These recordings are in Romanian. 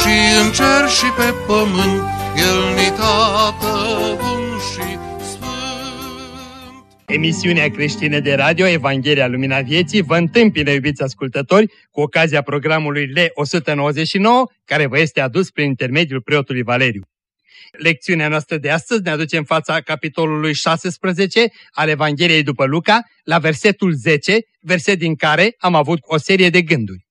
și în cer și pe pământ, El ni tată bun și sfânt. Emisiunea creștină de radio Evanghelia Lumina Vieții vă întâmpină, iubiți ascultători, cu ocazia programului L199, care vă este adus prin intermediul preotului Valeriu. Lecțiunea noastră de astăzi ne aduce în fața capitolului 16 al Evangheliei după Luca, la versetul 10, verset din care am avut o serie de gânduri.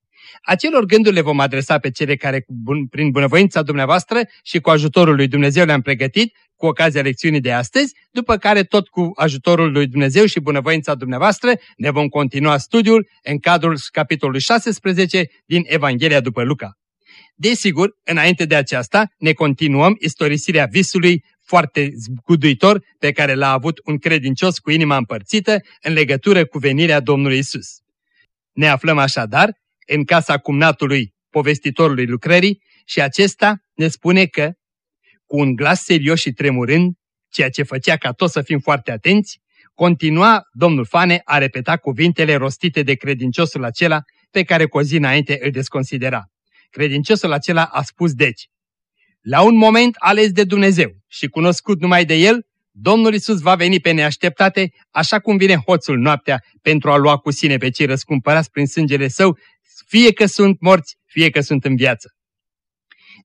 Acelor gânduri le vom adresa pe cele care, prin bunăvoința dumneavoastră și cu ajutorul lui Dumnezeu le-am pregătit cu ocazia lecțiunii de astăzi, după care tot cu ajutorul lui Dumnezeu și bunăvoința dumneavoastră ne vom continua studiul în cadrul capitolului 16 din Evanghelia după Luca. Desigur, înainte de aceasta, ne continuăm istorisirea visului foarte zguduitor pe care l-a avut un credincios cu inima împărțită în legătură cu venirea Domnului Isus. Ne aflăm așadar în casa cumnatului povestitorului lucrării și acesta ne spune că, cu un glas serios și tremurând, ceea ce făcea ca toți să fim foarte atenți, continua domnul Fane a repeta cuvintele rostite de credinciosul acela pe care cu o zi înainte îl desconsidera. Credinciosul acela a spus deci, la un moment ales de Dumnezeu și cunoscut numai de El, Domnul Isus va veni pe neașteptate, așa cum vine hoțul noaptea pentru a lua cu sine pe cei răscumpărați prin sângele său, fie că sunt morți, fie că sunt în viață.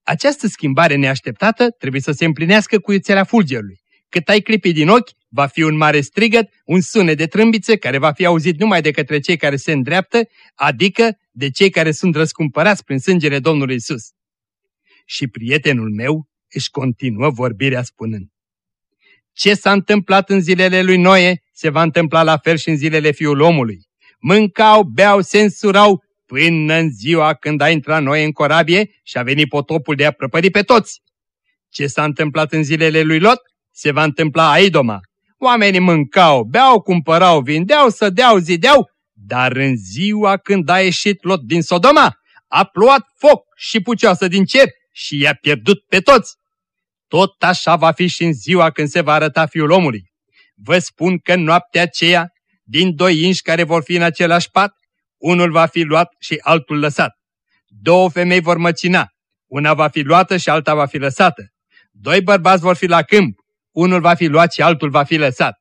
Această schimbare neașteptată trebuie să se împlinească cu iuțerea fulgerului. Cât ai clipi din ochi, va fi un mare strigăt, un sunet de trâmbiță care va fi auzit numai de către cei care se îndreaptă, adică de cei care sunt răscumpărați prin sângele Domnului Isus. Și prietenul meu își continuă vorbirea spunând. Ce s-a întâmplat în zilele lui Noe, se va întâmpla la fel și în zilele fiul omului. Mâncau, beau, se însurau, până în ziua când a intrat Noe în corabie și a venit potopul de a prăpădi pe toți. Ce s-a întâmplat în zilele lui Lot, se va întâmpla Aidoma. Oamenii mâncau, beau, cumpărau, vindeau, sădeau, zideau, dar în ziua când a ieșit Lot din Sodoma, a plouat foc și pucioasă din cer și i-a pierdut pe toți. Tot așa va fi și în ziua când se va arăta Fiul omului. Vă spun că în noaptea aceea, din doi inși care vor fi în același pat, unul va fi luat și altul lăsat. Două femei vor măcina, una va fi luată și alta va fi lăsată. Doi bărbați vor fi la câmp, unul va fi luat și altul va fi lăsat.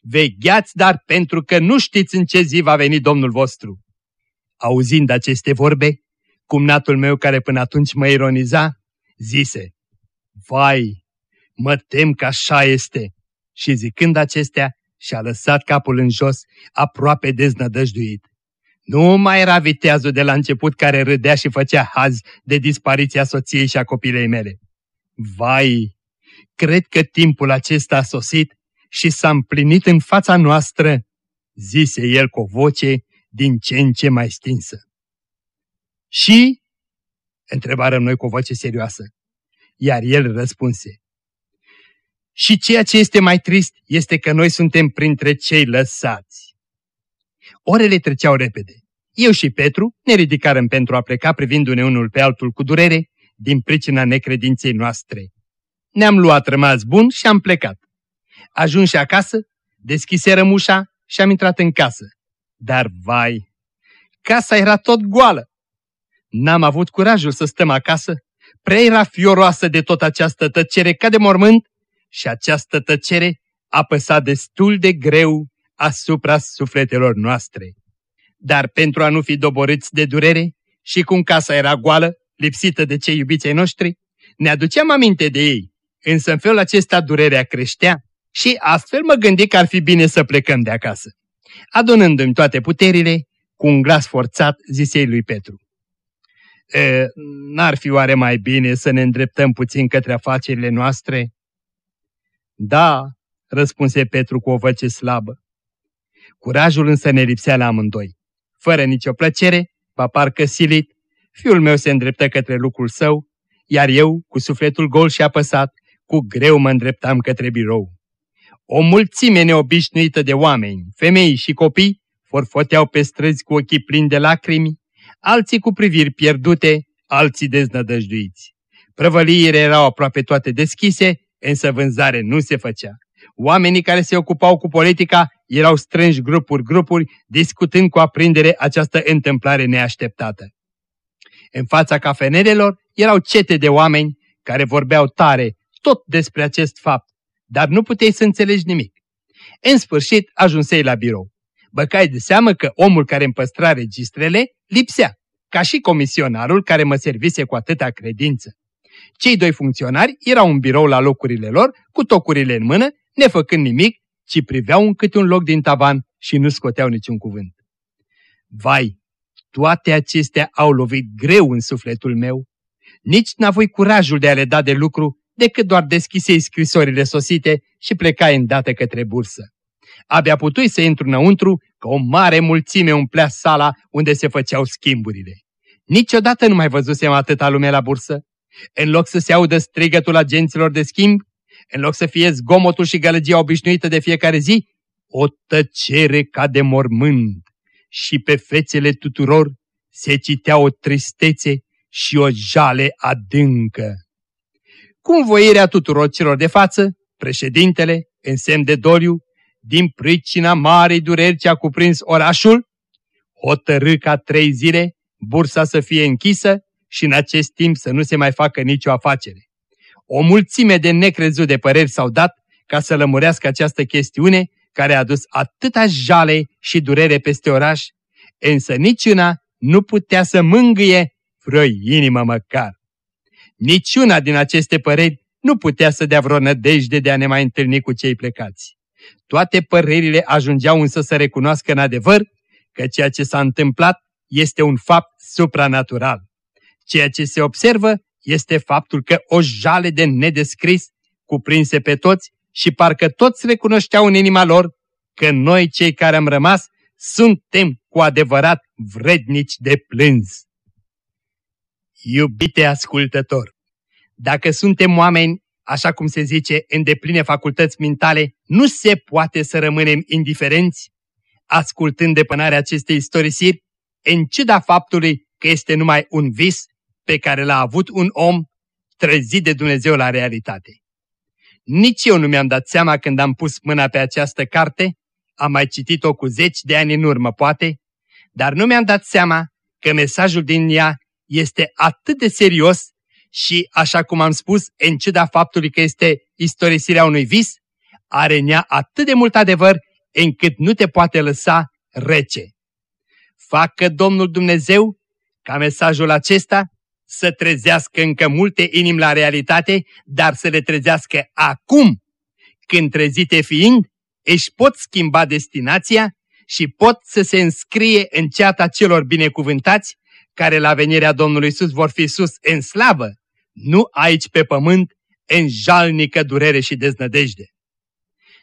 Vegheați dar pentru că nu știți în ce zi va veni Domnul vostru. Auzind aceste vorbe, cumnatul meu care până atunci mă ironiza, zise, Vai, mă tem că așa este. Și zicând acestea, și-a lăsat capul în jos, aproape deznădăjduit. Nu mai era viteazul de la început care râdea și făcea haz de dispariția soției și a copilei mele. Vai, cred că timpul acesta a sosit și s-a împlinit în fața noastră, zise el cu o voce din ce în ce mai stinsă. Și? întrebarăm noi cu o voce serioasă. Iar el răspunse. Și ceea ce este mai trist este că noi suntem printre cei lăsați. Orele treceau repede. Eu și Petru ne ridicarăm pentru a pleca privindu-ne unul pe altul cu durere din pricina necredinței noastre. Ne-am luat rămas bun și am plecat. Ajunși acasă, deschiserăm ușa și am intrat în casă. Dar vai, casa era tot goală. N-am avut curajul să stăm acasă, prea era fioroasă de tot această tăcere ca de mormânt și această tăcere apăsa destul de greu asupra sufletelor noastre. Dar pentru a nu fi doborâți de durere și cum casa era goală, lipsită de cei iubiței noștri, ne aduceam aminte de ei, însă în felul acesta durerea creștea și astfel mă gândi că ar fi bine să plecăm de acasă. Adunându-mi toate puterile, cu un glas forțat, zisei lui Petru. N-ar fi oare mai bine să ne îndreptăm puțin către afacerile noastre? Da, răspunse Petru cu o voce slabă. Curajul însă ne lipsea la amândoi. Fără nicio plăcere, ba parcă silit, fiul meu se îndreptă către lucrul său, iar eu, cu sufletul gol și apăsat, cu greu mă îndreptam către birou. O mulțime neobișnuită de oameni, femei și copii, forfoteau pe străzi cu ochii plini de lacrimi, alții cu priviri pierdute, alții deznădăjduiți. Prăvăliile erau aproape toate deschise, însă vânzare nu se făcea. Oamenii care se ocupau cu politica erau strânși grupuri-grupuri, discutând cu aprindere această întâmplare neașteptată. În fața cafenelelor erau cete de oameni care vorbeau tare tot despre acest fapt, dar nu puteai să înțelegi nimic. În sfârșit ajunsei la birou. Băcai de seamă că omul care îmi păstra registrele lipsea, ca și comisionarul care mă servise cu atâta credință. Cei doi funcționari erau în birou la locurile lor, cu tocurile în mână, nefăcând nimic, ci priveau în câte un loc din tavan și nu scoteau niciun cuvânt. Vai, toate acestea au lovit greu în sufletul meu. Nici n-avui curajul de a le da de lucru, decât doar deschisei scrisorile sosite și plecai îndată către bursă. Abia putui să intru înăuntru, că o mare mulțime umplea sala unde se făceau schimburile. Niciodată nu mai văzusem atâta lume la bursă. În loc să se audă strigătul agenților de schimb, în loc să fie zgomotul și gălăgia obișnuită de fiecare zi, o tăcere ca de mormânt și pe fețele tuturor se citea o tristețe și o jale adâncă. Cum voirea tuturor celor de față, președintele, în semn de doliu, din pricina marei dureri ce a cuprins orașul, hotărâ ca trei zile bursa să fie închisă și în acest timp să nu se mai facă nicio afacere. O mulțime de necrezut de păreri s-au dat ca să lămurească această chestiune care a adus atâta jale și durere peste oraș, însă niciuna nu putea să mângâie vreo inimă măcar. Niciuna din aceste păreri nu putea să dea vreo nădejde de a ne mai întâlni cu cei plecați. Toate părerile ajungeau însă să recunoască în adevăr că ceea ce s-a întâmplat este un fapt supranatural. Ceea ce se observă este faptul că o jale de nedescris cuprinse pe toți și parcă toți recunoșteau în inima lor că noi cei care am rămas suntem cu adevărat vrednici de plâns. Iubite ascultător, dacă suntem oameni, așa cum se zice, în depline facultăți mentale, nu se poate să rămânem indiferenți, ascultând depănarea acestei istorisiri, în ciuda faptului că este numai un vis pe care l-a avut un om trezit de Dumnezeu la realitate. Nici eu nu mi-am dat seama când am pus mâna pe această carte, am mai citit-o cu zeci de ani în urmă, poate, dar nu mi-am dat seama că mesajul din ea este atât de serios și, așa cum am spus, în ciuda faptului că este istorisirea unui vis, are în ea atât de mult adevăr încât nu te poate lăsa rece. Facă Domnul Dumnezeu ca mesajul acesta să trezească încă multe inimi la realitate, dar să le trezească acum, când trezite fiind, își pot schimba destinația și pot să se înscrie în ceata celor binecuvântați, care la venirea Domnului Iisus vor fi sus în slavă, nu aici pe pământ, în jalnică durere și deznădejde.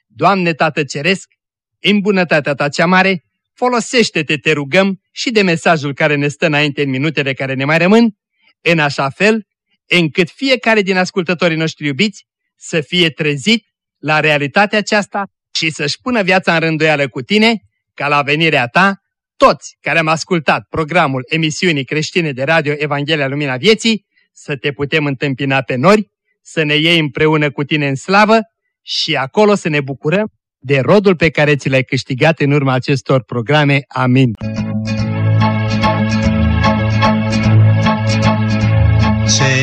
Doamne Tată Ceresc, în bunătatea Ta cea mare, folosește-te, te rugăm, și de mesajul care ne stă înainte în minutele care ne mai rămân, în așa fel încât fiecare din ascultătorii noștri iubiți să fie trezit la realitatea aceasta și să-și pună viața în rânduială cu tine, ca la venirea ta, toți care am ascultat programul emisiunii creștine de radio Evanghelia Lumina Vieții, să te putem întâmpina pe nori, să ne iei împreună cu tine în slavă și acolo să ne bucurăm de rodul pe care ți l-ai câștigat în urma acestor programe. Amin.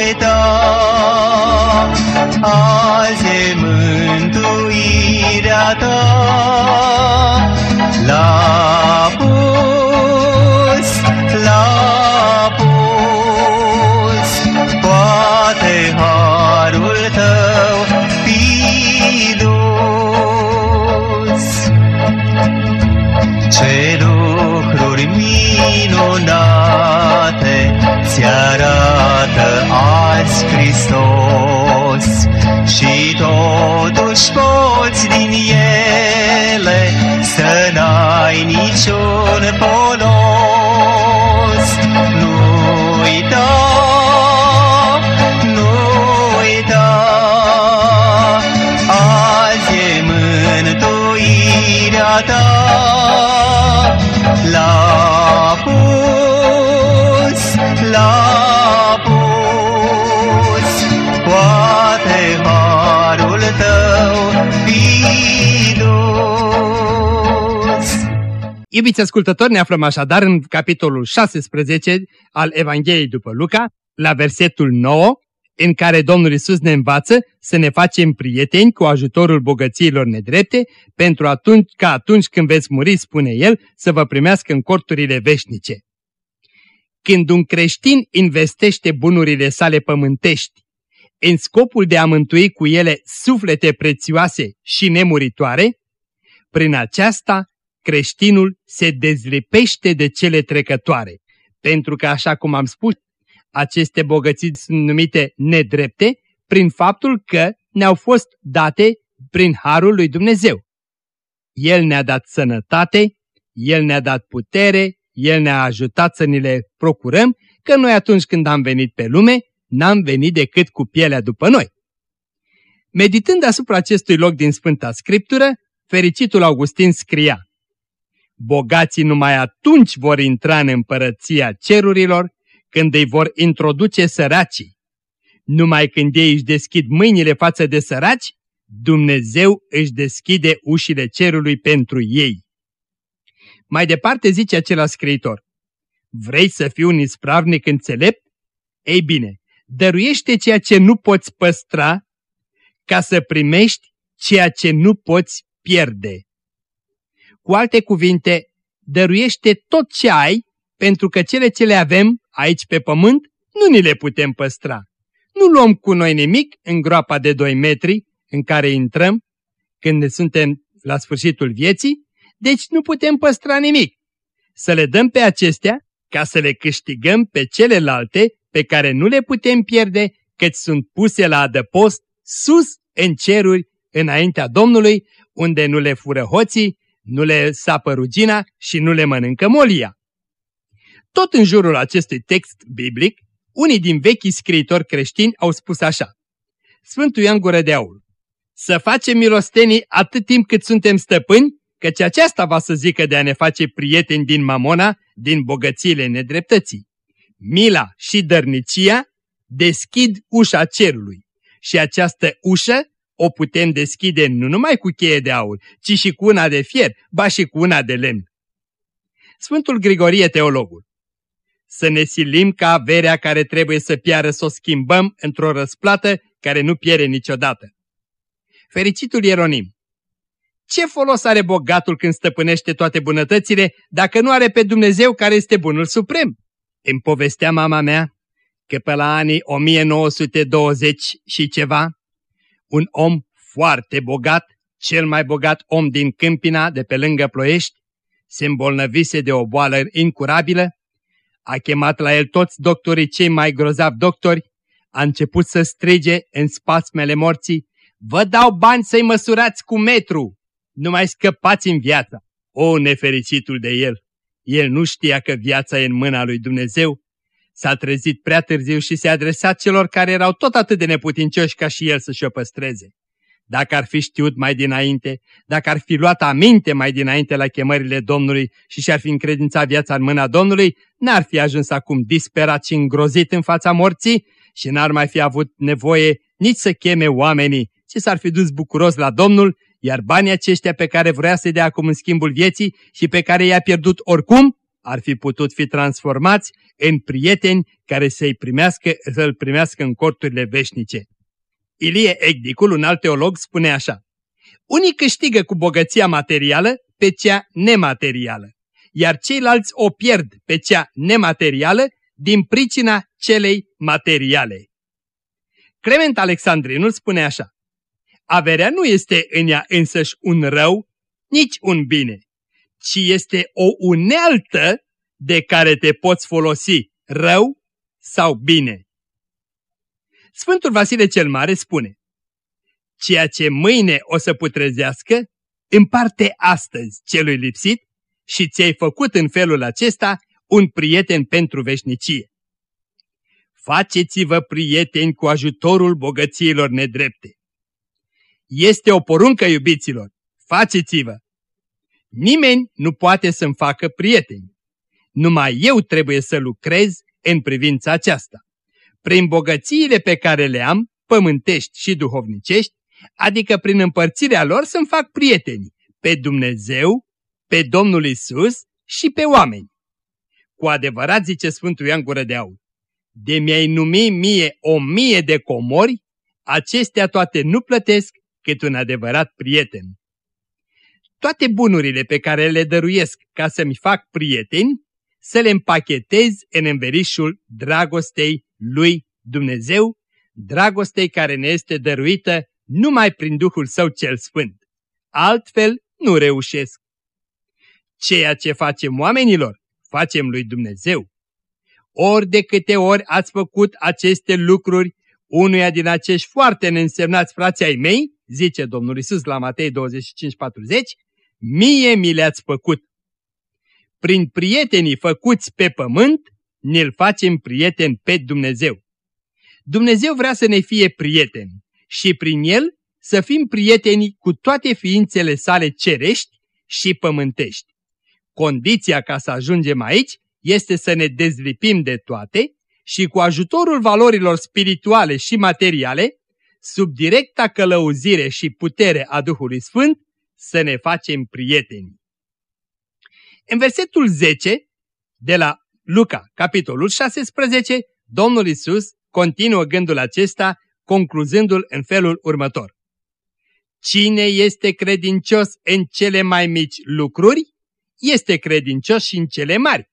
uita, azi e mântuirea ta. La pus, la pus, poate harul tău fi dus. se totuși poți din ele să n-ai niciun polos. Iubiți ascultători, ne aflăm așadar în capitolul 16 al Evangheliei după Luca, la versetul 9, în care Domnul Isus ne învață să ne facem prieteni cu ajutorul bogățiilor nedrepte, pentru atunci, ca atunci când veți muri, spune El, să vă primească în corturile veșnice. Când un creștin investește bunurile sale pământești în scopul de a mântui cu ele suflete prețioase și nemuritoare, prin aceasta creștinul se dezlipește de cele trecătoare, pentru că, așa cum am spus, aceste bogății sunt numite nedrepte prin faptul că ne-au fost date prin harul lui Dumnezeu. El ne-a dat sănătate, El ne-a dat putere, El ne-a ajutat să ni le procurăm, că noi atunci când am venit pe lume, n-am venit decât cu pielea după noi. Meditând asupra acestui loc din Sfânta Scriptură, fericitul Augustin scria Bogații numai atunci vor intra în împărăția cerurilor când îi vor introduce săracii. Numai când ei își deschid mâinile față de săraci, Dumnezeu își deschide ușile cerului pentru ei. Mai departe zice acela scriitor, Vrei să fii un ispravnic înțelept? Ei bine, dăruiește ceea ce nu poți păstra ca să primești ceea ce nu poți pierde. Cu alte cuvinte, dăruiește tot ce ai, pentru că cele ce le avem aici pe pământ nu ni le putem păstra. Nu luăm cu noi nimic în groapa de 2 metri în care intrăm când ne suntem la sfârșitul vieții, deci nu putem păstra nimic. Să le dăm pe acestea ca să le câștigăm pe celelalte pe care nu le putem pierde, căci sunt puse la adăpost sus în ceruri înaintea Domnului, unde nu le fură hoții, nu le sapă rugina și nu le mănâncă molia. Tot în jurul acestui text biblic, unii din vechii scriitori creștini au spus așa. Sfântul Ioan Gură de Aur, să facem milostenii atât timp cât suntem stăpâni, căci aceasta va să zică de a ne face prieteni din mamona, din bogățiile nedreptății. Mila și dărnicia deschid ușa cerului și această ușă o putem deschide nu numai cu cheie de aur, ci și cu una de fier, ba și cu una de lemn. Sfântul Grigorie Teologul Să ne silim ca averea care trebuie să piară să o schimbăm într-o răsplată care nu pierde niciodată. Fericitul Ieronim Ce folos are bogatul când stăpânește toate bunătățile dacă nu are pe Dumnezeu care este bunul suprem? Îmi povestea mama mea că pe la anii 1920 și ceva, un om foarte bogat, cel mai bogat om din Câmpina de pe lângă Ploiești, se îmbolnăvise de o boală incurabilă, a chemat la el toți doctorii cei mai grozavi doctori, a început să strige în spasmele morții, vă dau bani să-i măsurați cu metru, nu mai scăpați în viața. O, nefericitul de el! El nu știa că viața e în mâna lui Dumnezeu. S-a trezit prea târziu și se adresa celor care erau tot atât de neputincioși ca și el să-și o păstreze. Dacă ar fi știut mai dinainte, dacă ar fi luat aminte mai dinainte la chemările Domnului și și-ar fi încredințat viața în mâna Domnului, n-ar fi ajuns acum disperat și îngrozit în fața morții și n-ar mai fi avut nevoie nici să cheme oamenii, ci s-ar fi dus bucuros la Domnul, iar banii aceștia pe care vrea să dea acum în schimbul vieții și pe care i-a pierdut oricum, ar fi putut fi transformați în prieteni care să-i primească, să-l primească în corturile veșnice. Ilie Egdicul, un alt teolog, spune așa. Unii câștigă cu bogăția materială pe cea nematerială, iar ceilalți o pierd pe cea nematerială din pricina celei materiale. Clement Alexandrinul spune așa. Averea nu este în ea însăși un rău, nici un bine, ci este o unealtă de care te poți folosi rău sau bine? Sfântul Vasile cel Mare spune, Ceea ce mâine o să putrezească, împarte astăzi celui lipsit și ți-ai făcut în felul acesta un prieten pentru veșnicie. Faceți-vă prieteni cu ajutorul bogățiilor nedrepte. Este o poruncă, iubiților, faceți-vă! Nimeni nu poate să-mi facă prieteni. Numai eu trebuie să lucrez în privința aceasta. Prin bogățiile pe care le am, pământești și duhovnicești, adică prin împărțirea lor să-mi fac prieteni, pe Dumnezeu, pe Domnul Isus și pe oameni. Cu adevărat, zice Sfântul Ioan Gură de Aur, de mi-ai numi mie o mie de comori, acestea toate nu plătesc cât un adevărat prieten. Toate bunurile pe care le dăruiesc ca să-mi fac prieteni, să le împachetez în înverișul dragostei lui Dumnezeu, dragostei care ne este dăruită numai prin Duhul Său cel Sfânt. Altfel nu reușesc. Ceea ce facem oamenilor, facem lui Dumnezeu. Ori de câte ori ați făcut aceste lucruri unuia din acești foarte neînsemnați frații ai mei, zice Domnul Isus la Matei 25-40, mie mi le-ați făcut. Prin prietenii făcuți pe pământ, ne-l facem prieten pe Dumnezeu. Dumnezeu vrea să ne fie prieteni și prin el să fim prieteni cu toate ființele sale cerești și pământești. Condiția ca să ajungem aici este să ne dezlipim de toate și cu ajutorul valorilor spirituale și materiale, sub directa călăuzire și putere a Duhului Sfânt, să ne facem prieteni. În versetul 10 de la Luca, capitolul 16, Domnul Isus continuă gândul acesta, concluzându-l în felul următor. Cine este credincios în cele mai mici lucruri, este credincios și în cele mari.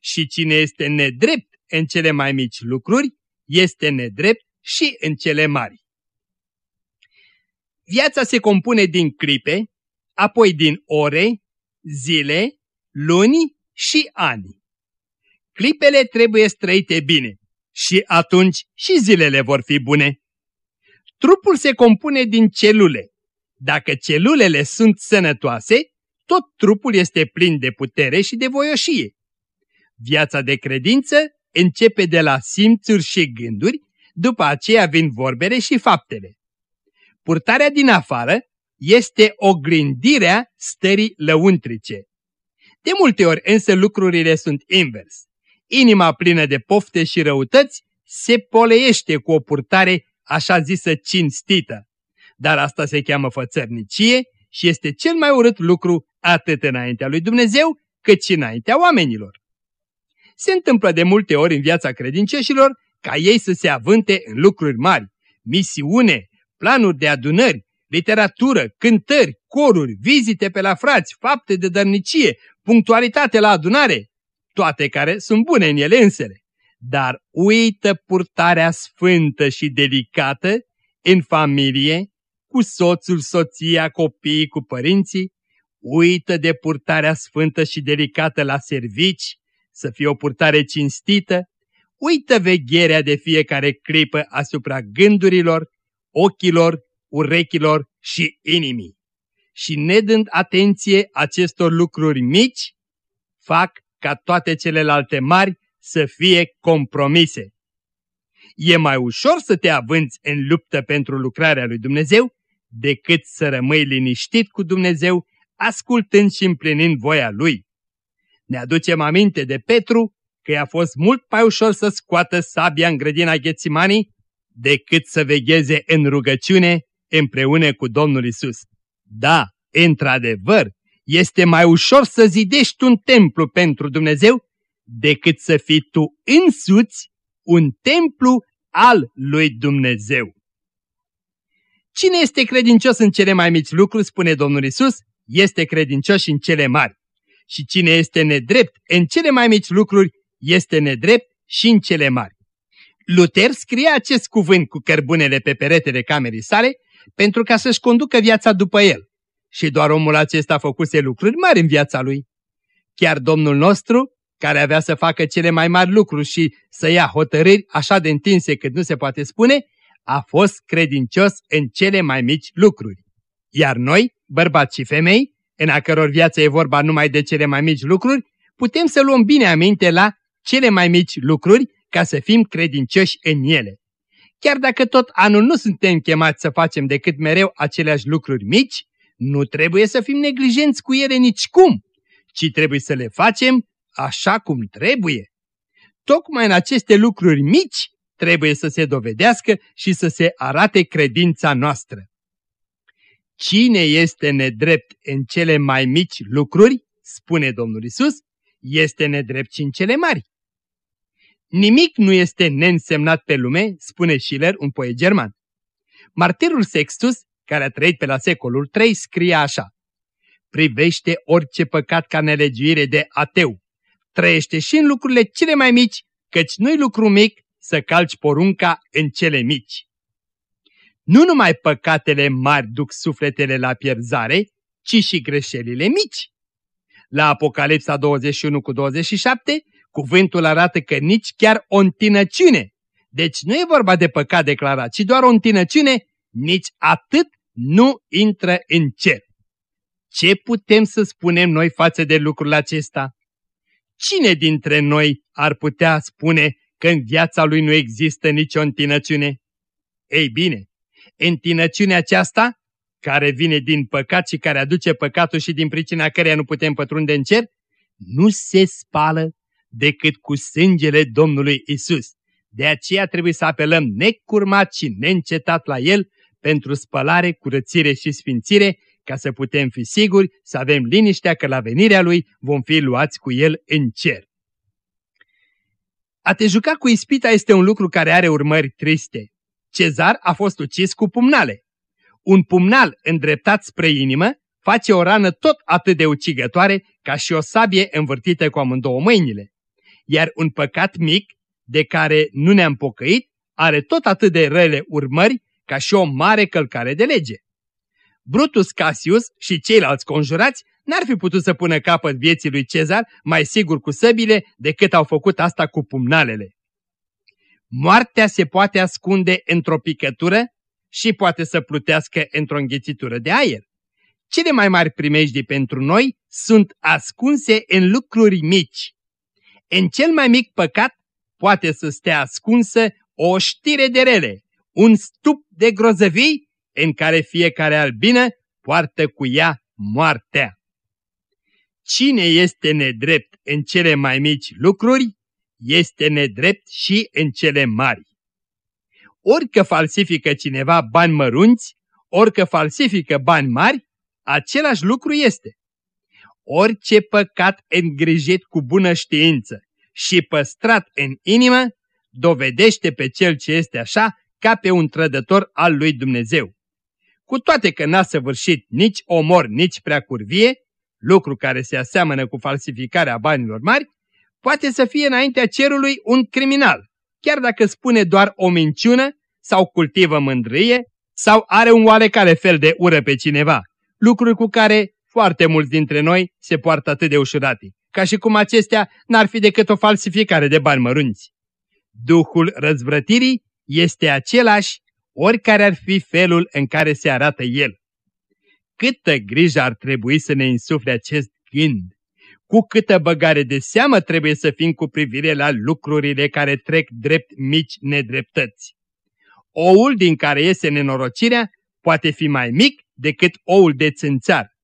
Și cine este nedrept în cele mai mici lucruri, este nedrept și în cele mari. Viața se compune din clipe, apoi din ore, zile, luni și ani. Clipele trebuie străite bine și atunci și zilele vor fi bune. Trupul se compune din celule. Dacă celulele sunt sănătoase, tot trupul este plin de putere și de voioșie. Viața de credință începe de la simțuri și gânduri, după aceea vin vorbele și faptele. Purtarea din afară este oglindirea stării lăuntrice. De multe ori însă lucrurile sunt invers. Inima plină de pofte și răutăți se poleiește cu o purtare așa zisă cinstită. Dar asta se cheamă fățărnicie și este cel mai urât lucru atât înaintea lui Dumnezeu cât și înaintea oamenilor. Se întâmplă de multe ori în viața credincioșilor ca ei să se avânte în lucruri mari, misiune, planuri de adunări, literatură, cântări, coruri, vizite pe la frați, fapte de dărnicie, punctualitate la adunare, toate care sunt bune în ele însele. Dar uită purtarea sfântă și delicată în familie, cu soțul, soția, copiii, cu părinții, uită de purtarea sfântă și delicată la servici, să fie o purtare cinstită, uită vegherea de fiecare clipă asupra gândurilor, ochilor, urechilor și inimii. Și nedând atenție acestor lucruri mici, fac ca toate celelalte mari să fie compromise. E mai ușor să te avânți în luptă pentru lucrarea lui Dumnezeu decât să rămâi liniștit cu Dumnezeu, ascultând și împlinind voia Lui. Ne aducem aminte de Petru că i-a fost mult mai ușor să scoată sabia în grădina Ghețimanii decât să vegheze în rugăciune împreună cu Domnul Isus. Da, într-adevăr, este mai ușor să zidești un templu pentru Dumnezeu decât să fii tu însuți un templu al lui Dumnezeu. Cine este credincios în cele mai mici lucruri, spune Domnul Isus, este credincios și în cele mari. Și cine este nedrept în cele mai mici lucruri, este nedrept și în cele mari. Luther scrie acest cuvânt cu cărbunele pe peretele camerei sale pentru ca să-și conducă viața după el. Și doar omul acesta făcuse lucruri mari în viața lui. Chiar Domnul nostru care avea să facă cele mai mari lucruri și să ia hotărâri așa de întinse cât nu se poate spune, a fost credincios în cele mai mici lucruri. Iar noi, bărbați și femei, în a căror viață e vorba numai de cele mai mici lucruri, putem să luăm bine aminte la cele mai mici lucruri ca să fim credincioși în ele. Chiar dacă tot anul nu suntem chemați să facem decât mereu aceleași lucruri mici, nu trebuie să fim neglijenți cu ele nici cum, ci trebuie să le facem așa cum trebuie. Tocmai în aceste lucruri mici trebuie să se dovedească și să se arate credința noastră. Cine este nedrept în cele mai mici lucruri, spune Domnul Isus, este nedrept și în cele mari. Nimic nu este neînsemnat pe lume, spune Schiller, un poet german. Martirul Sextus, care a trăit pe la secolul III, scrie așa. Privește orice păcat ca nelegiuire de ateu. Trăiește și în lucrurile cele mai mici, căci nu-i lucru mic să calci porunca în cele mici. Nu numai păcatele mari duc sufletele la pierzare, ci și greșelile mici. La Apocalipsa 21 cu 27, cuvântul arată că nici chiar o întinăciune, deci nu e vorba de păcat declarat, ci doar o întinăciune, nici atât nu intră în cer. Ce putem să spunem noi față de lucrul acesta? Cine dintre noi ar putea spune că în viața lui nu există nicio întinăciune? Ei bine, întinăciunea aceasta, care vine din păcat și care aduce păcatul și din pricina căreia nu putem pătrunde în cer, nu se spală decât cu sângele Domnului Isus. De aceea trebuie să apelăm necurmat și neîncetat la El pentru spălare, curățire și sfințire, ca să putem fi siguri să avem liniștea că la venirea Lui vom fi luați cu El în cer. A te juca cu ispita este un lucru care are urmări triste. Cezar a fost ucis cu pumnale. Un pumnal îndreptat spre inimă face o rană tot atât de ucigătoare ca și o sabie învârtită cu amândouă mâinile. Iar un păcat mic, de care nu ne-am pocăit, are tot atât de rele urmări ca și o mare călcare de lege. Brutus Cassius și ceilalți conjurați n-ar fi putut să pună capăt vieții lui Cezar mai sigur cu săbile decât au făcut asta cu pumnalele. Moartea se poate ascunde într-o picătură și poate să plutească într-o înghețitură de aer. Cele mai mari primejdii pentru noi sunt ascunse în lucruri mici. În cel mai mic păcat poate să stea ascunsă o știre de rele, un stup de grozăvii în care fiecare albină poartă cu ea moartea. Cine este nedrept în cele mai mici lucruri, este nedrept și în cele mari. Orică falsifică cineva bani mărunți, orică falsifică bani mari, același lucru este. Orice păcat îngrijit cu bună știință și păstrat în inimă, dovedește pe cel ce este așa ca pe un trădător al lui Dumnezeu. Cu toate că n-a săvârșit nici omor, nici prea curvie, lucru care se aseamănă cu falsificarea banilor mari, poate să fie înaintea cerului un criminal, chiar dacă spune doar o minciună sau cultivă mândrie sau are un oarecare fel de ură pe cineva, lucruri cu care foarte mulți dintre noi se poartă atât de ușurate, ca și cum acestea n-ar fi decât o falsificare de bani mărunți. Duhul răzvrătirii este același oricare ar fi felul în care se arată el. Câtă grijă ar trebui să ne insufle acest gând! Cu câtă băgare de seamă trebuie să fim cu privire la lucrurile care trec drept mici nedreptăți. Oul din care iese nenorocirea poate fi mai mic decât oul de țânțar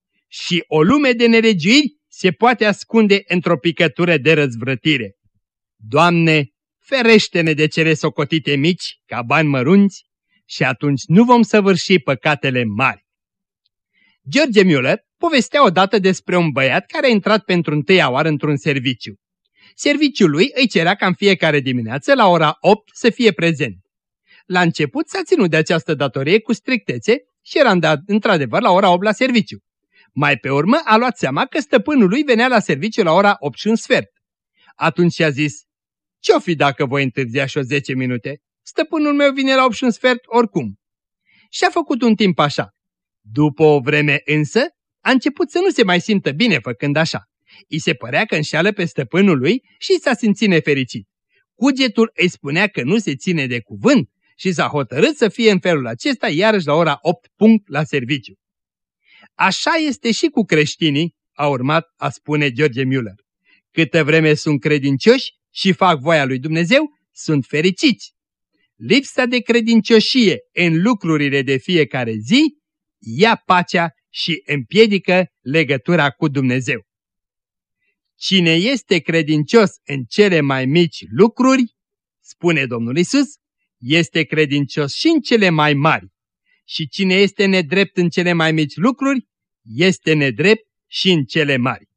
și o lume de neregiuiri se poate ascunde într-o picătură de răzvrătire. Doamne, ferește-ne de cele socotite mici, ca bani mărunți, și atunci nu vom săvârși păcatele mari. George Müller povestea odată despre un băiat care a intrat pentru întâia oară într-un serviciu. Serviciul lui îi cerea ca în fiecare dimineață la ora 8 să fie prezent. La început s-a ținut de această datorie cu strictețe și era într-adevăr la ora 8 la serviciu. Mai pe urmă a luat seama că stăpânul lui venea la serviciu la ora 8 și un sfert. Atunci a zis, ce-o fi dacă voi întârzia și o 10 minute? Stăpânul meu vine la 8 și un sfert oricum. Și a făcut un timp așa. După o vreme însă, a început să nu se mai simtă bine făcând așa. îi se părea că înșeală pe stăpânul lui și s-a simțit nefericit. Cugetul îi spunea că nu se ține de cuvânt și s-a hotărât să fie în felul acesta iarăși la ora 8 punct la serviciu. Așa este și cu creștinii, a urmat a spune George Müller. Câtă vreme sunt credincioși și fac voia lui Dumnezeu, sunt fericiți. Lipsa de credincioșie în lucrurile de fiecare zi ia pacea și împiedică legătura cu Dumnezeu. Cine este credincios în cele mai mici lucruri, spune Domnul Isus, este credincios și în cele mai mari. Și cine este nedrept în cele mai mici lucruri, este nedrept și în cele mari.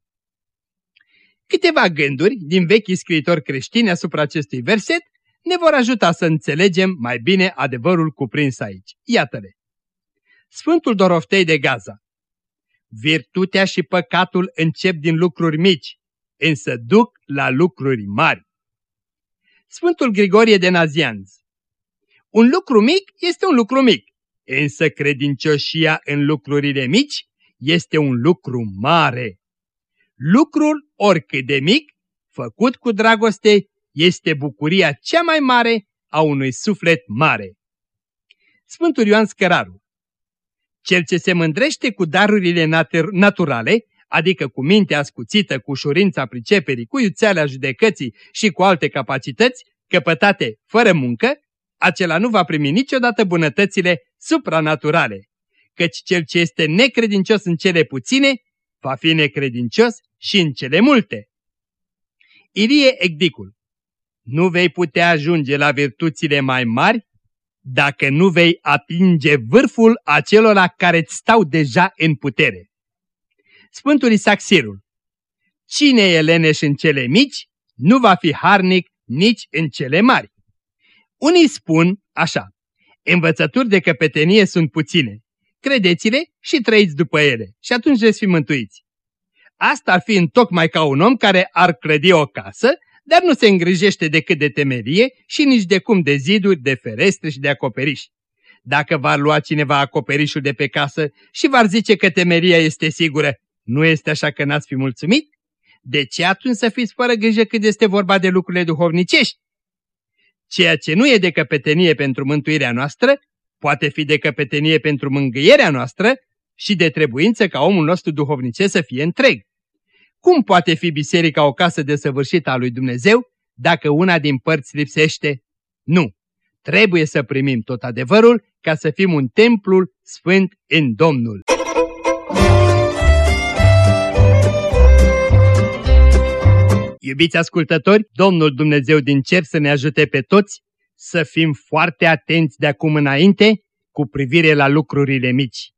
Câteva gânduri din vechi scriitori creștini asupra acestui verset ne vor ajuta să înțelegem mai bine adevărul cuprins aici. Iată-le! Sfântul Doroftei de Gaza Virtutea și păcatul încep din lucruri mici, însă duc la lucruri mari. Sfântul Grigorie de Nazianz Un lucru mic este un lucru mic, însă credincioșia în lucrurile mici este un lucru mare. Lucrul, oricât de mic, făcut cu dragoste, este bucuria cea mai mare a unui suflet mare. Sfântul Ioan Scăraru Cel ce se mândrește cu darurile naturale, adică cu mintea ascuțită, cu ușurința priceperii, cu iuțealea judecății și cu alte capacități, căpătate fără muncă, acela nu va primi niciodată bunătățile supranaturale, căci cel ce este necredincios în cele puține, va fi necredincios și în cele multe. Ilie Egdicul Nu vei putea ajunge la virtuțile mai mari dacă nu vei atinge vârful acelora care îți stau deja în putere. Sfântul Isaac Sirul Cine e leneș în cele mici, nu va fi harnic nici în cele mari. Unii spun așa, învățături de căpetenie sunt puține, credeți-le și trăiți după ele și atunci veți fi mântuiți. Asta ar fi tocmai ca un om care ar clădi o casă, dar nu se îngrijește decât de temerie și nici de cum de ziduri, de ferestre și de acoperiș. Dacă v-ar lua cineva acoperișul de pe casă și v-ar zice că temeria este sigură, nu este așa că n-ați fi mulțumit? De ce atunci să fiți fără grijă când este vorba de lucrurile duhovnicești? Ceea ce nu e de căpetenie pentru mântuirea noastră, poate fi de căpetenie pentru mângâierea noastră și de trebuință ca omul nostru duhovnice să fie întreg. Cum poate fi biserica o casă desăvârșită a lui Dumnezeu dacă una din părți lipsește? Nu! Trebuie să primim tot adevărul ca să fim un templul sfânt în Domnul. Iubiți ascultători, Domnul Dumnezeu din cer să ne ajute pe toți să fim foarte atenți de acum înainte cu privire la lucrurile mici.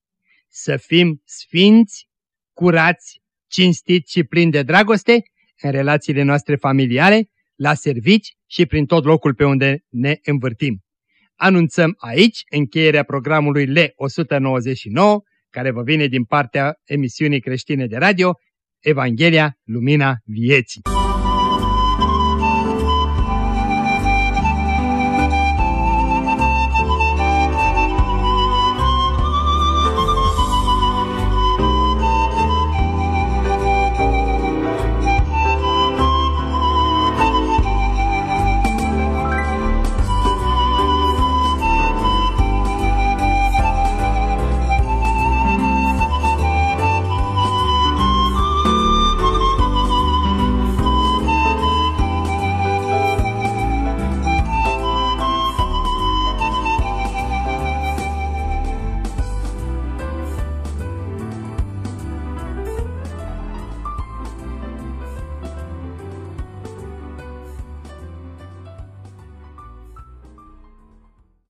Să fim sfinți, curați, cinstiți și plini de dragoste în relațiile noastre familiale, la servici și prin tot locul pe unde ne învârtim. Anunțăm aici încheierea programului L199, care vă vine din partea emisiunii creștine de radio, Evanghelia Lumina Vieții.